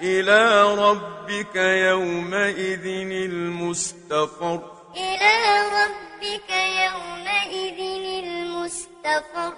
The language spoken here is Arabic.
إلى ربك يومئذ المستقر. إلى ربك يومئذ المستقر.